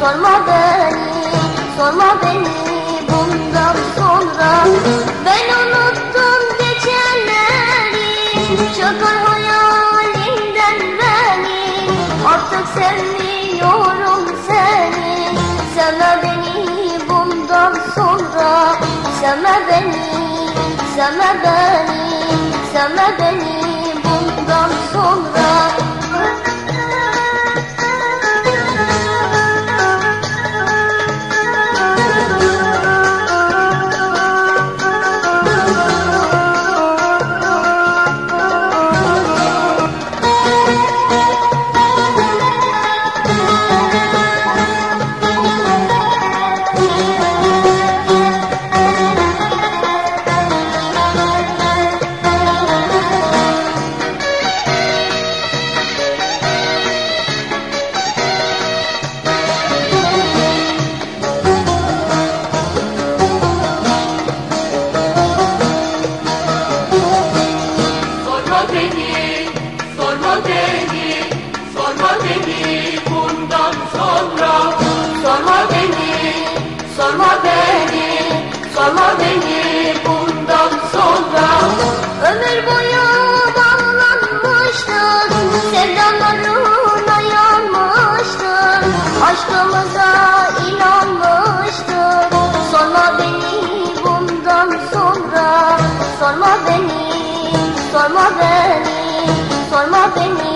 Sorma beni, sorma beni bundan sonra. Ben unuttum geçenleri Çıkar hayalinden beni. Artık sevmiyorum seni. Sevme beni bundan sonra. Sevme beni, sevme beni Sevme beni sorma beni bundan sonra. Ömür boyu bağlanmıştık Sevdalarına yanmıştık Aşkımıza inanmıştık Sorma beni bundan sonra. Sorma beni, sorma beni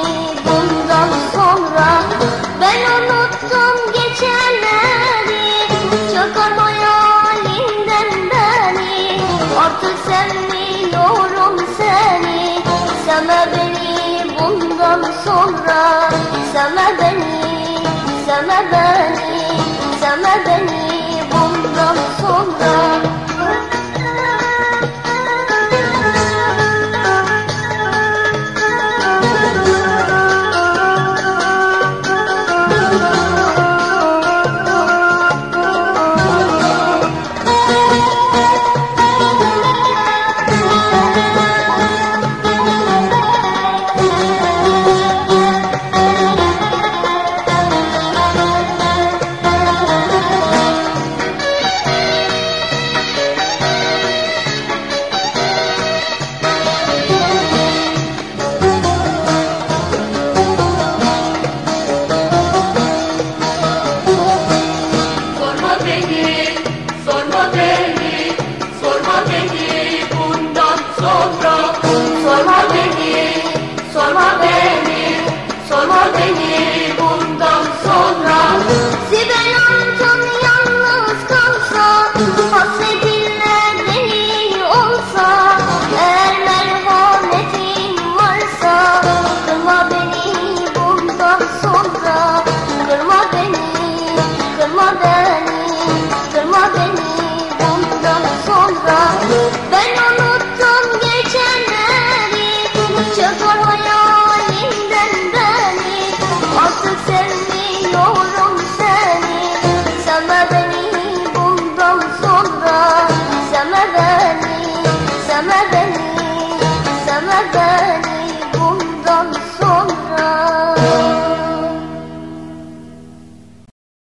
Father.